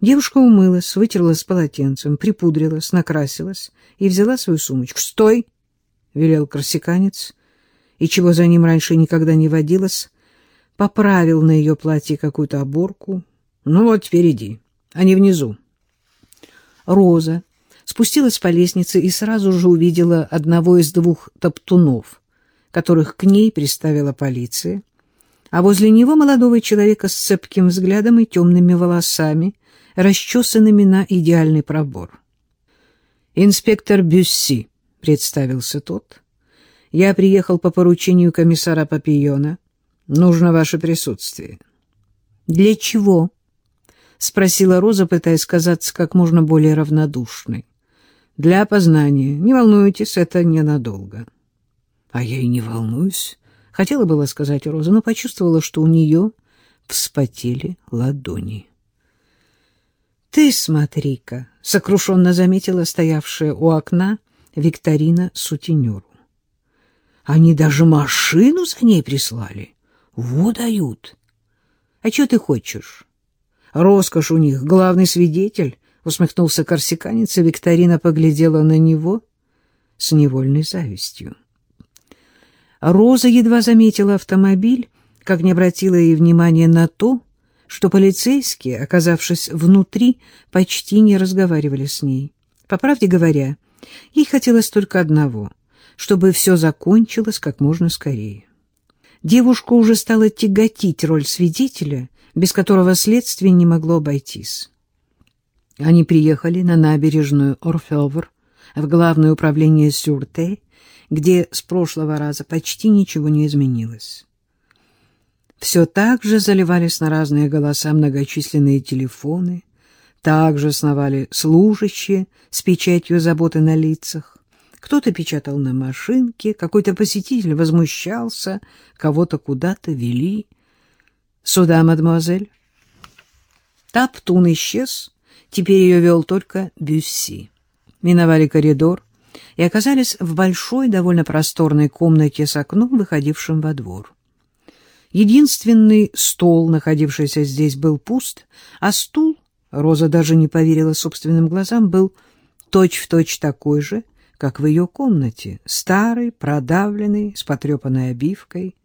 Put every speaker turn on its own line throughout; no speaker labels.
Девушка умылась, вытерлась полотенцем, припудрилась, накрасилась и взяла свою сумочку. «Стой!» — велел корсиканец, и чего за ним раньше никогда не водилось, поправил на ее платье какую-то оборку. «Ну вот, теперь иди, они внизу». Роза спустилась по лестнице и сразу же увидела одного из двух топтунов, которых к ней приставила полиция, а возле него молодого человека с цепким взглядом и темными волосами, расчесанными на идеальный пробор. «Инспектор Бюсси», — представился тот, — «я приехал по поручению комиссара Папиона. Нужно ваше присутствие». «Для чего?» — спросила Роза, пытаясь казаться как можно более равнодушной. «Для опознания. Не волнуйтесь, это ненадолго». «А я и не волнуюсь», — хотела было сказать Роза, но почувствовала, что у нее вспотели ладони. «Ты смотри-ка», — сокрушенно заметила стоявшая у окна Викторина сутенеру. «Они даже машину за ней прислали. Вот дают. А что ты хочешь? Роскошь у них, главный свидетель», — усмехнулся корсиканец, и Викторина поглядела на него с невольной завистью. Роза едва заметила автомобиль, как не обратила ей внимания на то, что полицейские, оказавшись внутри, почти не разговаривали с ней. По правде говоря, ей хотелось только одного — чтобы все закончилось как можно скорее. Девушку уже стала тяготить роль свидетеля, без которого следствие не могло обойтись. Они приехали на набережную Орфевр, в главное управление Сюрте, где с прошлого раза почти ничего не изменилось все так же заливались на разные голоса многочисленные телефоны, также сновали служащие с печатью заботы на лицах. Кто-то печатал на машинке, какой-то посетитель возмущался, кого-то куда-то вели. «Сюда, мадемуазель». Таптун исчез, теперь ее вел только Бюсси. Миновали коридор и оказались в большой, довольно просторной комнате с окном, выходившим во двор. Единственный стол, находившийся здесь, был пуст, а стул, Роза даже не поверила собственным глазам, был точь-в-точь точь такой же, как в ее комнате, старый, продавленный, с потрепанной обивкой.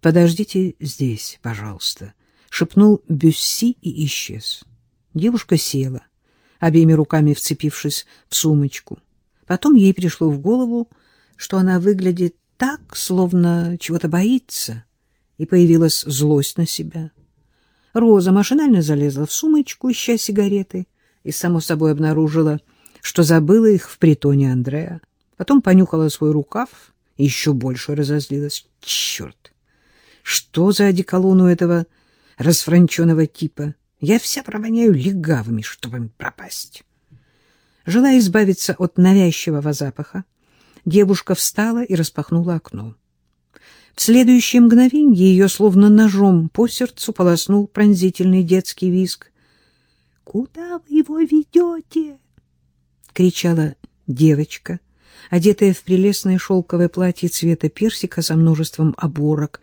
«Подождите здесь, пожалуйста», — шепнул Бюсси и исчез. Девушка села, обеими руками вцепившись в сумочку. Потом ей пришло в голову, что она выглядит так, словно чего-то боится и появилась злость на себя. Роза машинально залезла в сумочку, ища сигареты, и, само собой, обнаружила, что забыла их в притоне Андрея. Потом понюхала свой рукав и еще больше разозлилась. Черт! Что за одеколон у этого расфранченного типа? Я вся провоняю легавыми, чтобы пропасть. Желая избавиться от навязчивого запаха, девушка встала и распахнула окно. В следующее мгновенье ее словно ножом по сердцу полоснул пронзительный детский визг. «Куда вы его ведете?» — кричала девочка, одетая в прелестное шелковое платье цвета персика со множеством оборок.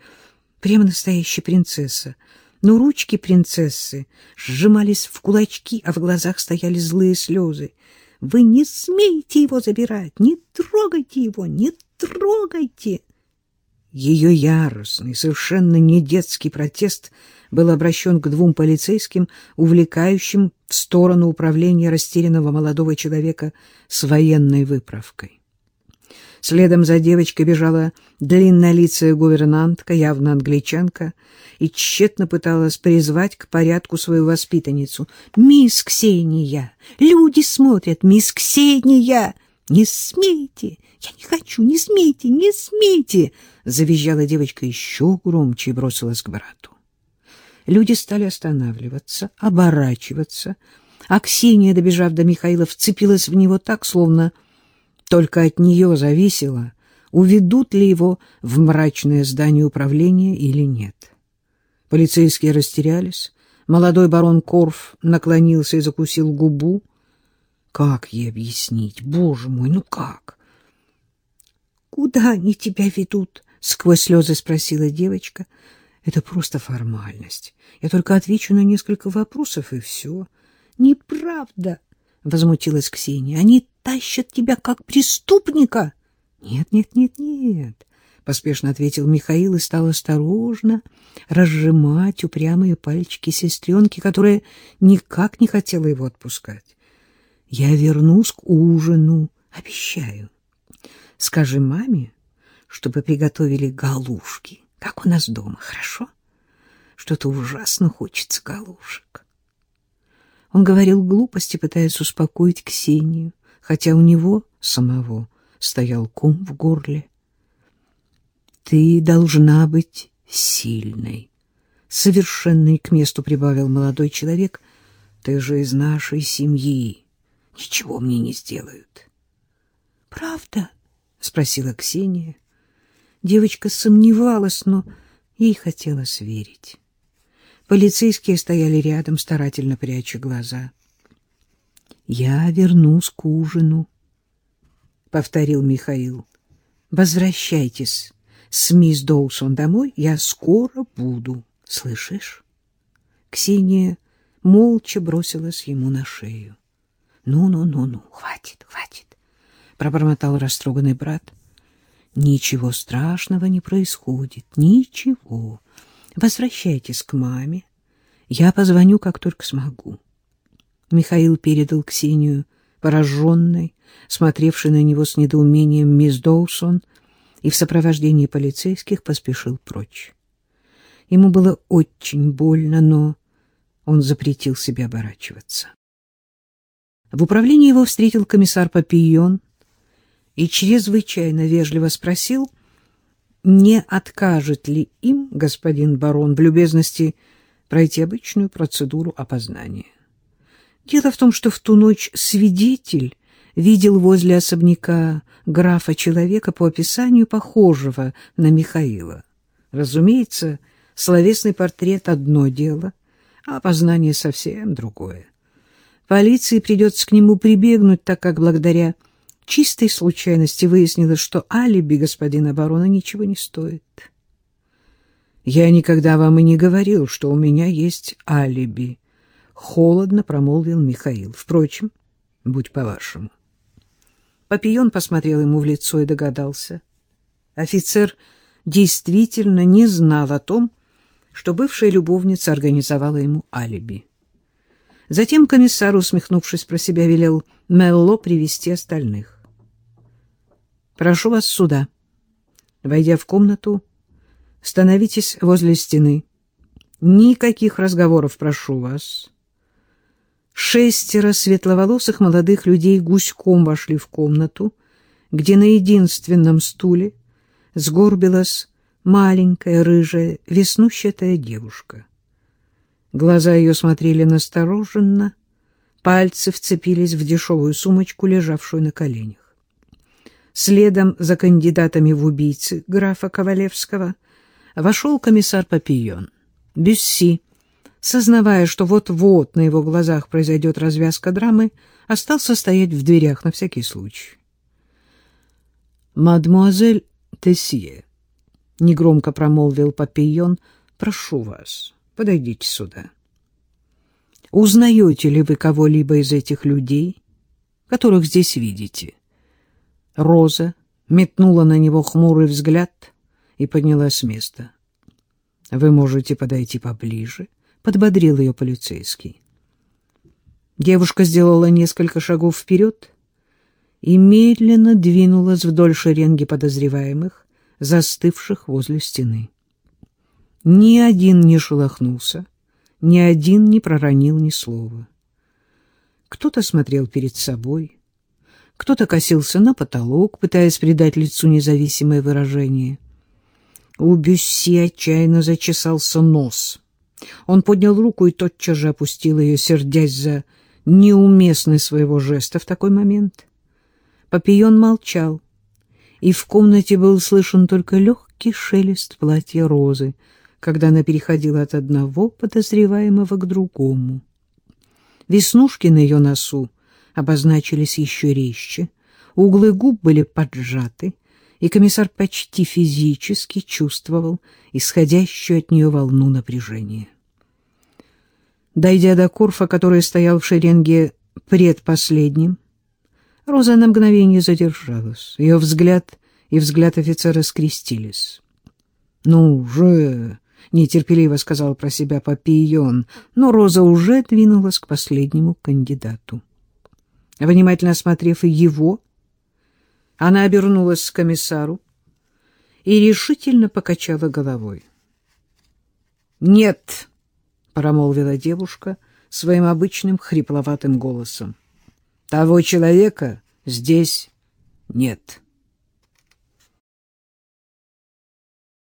Прямо настоящая принцесса. Но ручки принцессы сжимались в кулачки, а в глазах стояли злые слезы. «Вы не смеете его забирать! Не трогайте его! Не трогайте!» Ее яростный, совершенно не детский протест был обращен к двум полицейским, увлекающим в сторону управления растерянного молодого человека с военной выправкой. Следом за девочкой бежала длиннолицая гувернантка, явно англичанка, и тщетно пыталась призвать к порядку свою воспитанницу. «Мисс Ксения! Люди смотрят! Мисс Ксения! Не смейте! Я не хочу! Не смейте! Не смейте!» Завизжала девочка еще громче и бросилась к брату. Люди стали останавливаться, оборачиваться, а Ксения, добежав до Михаила, вцепилась в него так, словно только от нее зависело, уведут ли его в мрачное здание управления или нет. Полицейские растерялись. Молодой барон Корф наклонился и закусил губу. Как ей объяснить? Боже мой, ну как? — Куда они тебя ведут? — сквозь слезы спросила девочка. Это просто формальность. Я только отвечу на несколько вопросов, и все. Неправда, — возмутилась Ксения. Они тащат тебя как преступника. Нет, нет, нет, нет, — поспешно ответил Михаил и стал осторожно разжимать упрямые пальчики сестренки, которая никак не хотела его отпускать. Я вернусь к ужину, обещаю. Скажи маме, чтобы приготовили галушки, как у нас дома, хорошо? Что-то ужасно хочется галушек. Он говорил глупости, пытаясь успокоить Ксению, хотя у него самого стоял ком в горле. Ты должна быть сильной. Совершенный к месту прибавил молодой человек. Ты же из нашей семьи. Ничего мне не сделают. Правда? спросила Ксения. Девочка сомневалась, но ей хотелось верить. Полицейские стояли рядом, старательно пряча глаза. «Я вернусь к ужину», — повторил Михаил. «Возвращайтесь с мисс Доусон домой, я скоро буду, слышишь?» Ксения молча бросилась ему на шею. «Ну-ну-ну-ну, хватит, хватит», — пробормотал растроганный брат. «Ничего страшного не происходит, ничего. Возвращайтесь к маме. Я позвоню, как только смогу. Михаил передал Ксению, пораженной, смотревшей на него с недоумением мисс Доусон, и в сопровождении полицейских поспешил прочь. Ему было очень больно, но он запретил себе оборачиваться. В управлении его встретил комиссар Папийон и чрезвычайно вежливо спросил, не откажет ли им господин барон в любезности пройти обычную процедуру опознания. Дело в том, что в ту ночь свидетель видел возле особняка графа человека по описанию похожего на Михаила. Разумеется, словесный портрет — одно дело, а опознание — совсем другое. Полиции придется к нему прибегнуть, так как благодаря чистой случайности выяснилось, что алиби господина барона ничего не стоит. «Я никогда вам и не говорил, что у меня есть алиби», — холодно промолвил Михаил. «Впрочем, будь по-вашему». Папион посмотрел ему в лицо и догадался. Офицер действительно не знал о том, что бывшая любовница организовала ему алиби. Затем комиссар, усмехнувшись про себя, велел Мелло привести остальных. Прошу вас сюда. Войдя в комнату, становитесь возле стены. Никаких разговоров, прошу вас. Шестеро светловолосых молодых людей гуськом вошли в комнату, где на единственном стуле сгорбилась маленькая, рыжая, веснущатая девушка. Глаза ее смотрели настороженно, пальцы вцепились в дешевую сумочку, лежавшую на коленях. Следом за кандидатами в убийцы графа Ковалевского вошел комиссар Папион. Бюсси, сознавая, что вот-вот на его глазах произойдет развязка драмы, остался стоять в дверях на всякий случай. «Мадемуазель Тессие», — негромко промолвил Папион, — «прошу вас, подойдите сюда. Узнаете ли вы кого-либо из этих людей, которых здесь видите?» Роза метнула на него хмурый взгляд и поднялась с места. — Вы можете подойти поближе, — подбодрил ее полицейский. Девушка сделала несколько шагов вперед и медленно двинулась вдоль шеренги подозреваемых, застывших возле стены. Ни один не шелохнулся, ни один не проронил ни слова. Кто-то смотрел перед собой, кто-то косился на потолок, пытаясь придать лицу независимое выражение. У Бюсси отчаянно зачесался нос. Он поднял руку и тотчас же опустил ее, сердясь за неуместность своего жеста в такой момент. Папион молчал, и в комнате был слышен только легкий шелест платья розы, когда она переходила от одного подозреваемого к другому. Веснушки на ее носу обозначились еще резче, углы губ были поджаты, и комиссар почти физически чувствовал исходящую от нее волну напряжения. Дойдя до Курфа, который стоял в шеренге предпоследним, Роза на мгновение задержалась. Ее взгляд и взгляд офицера скрестились. — Ну же! — нетерпеливо сказал про себя Папион, но Роза уже двинулась к последнему кандидату. Внимательно осмотрев его, она обернулась к комиссару и решительно покачала головой. — Нет, — промолвила девушка своим обычным хрипловатым голосом, — того человека здесь нет.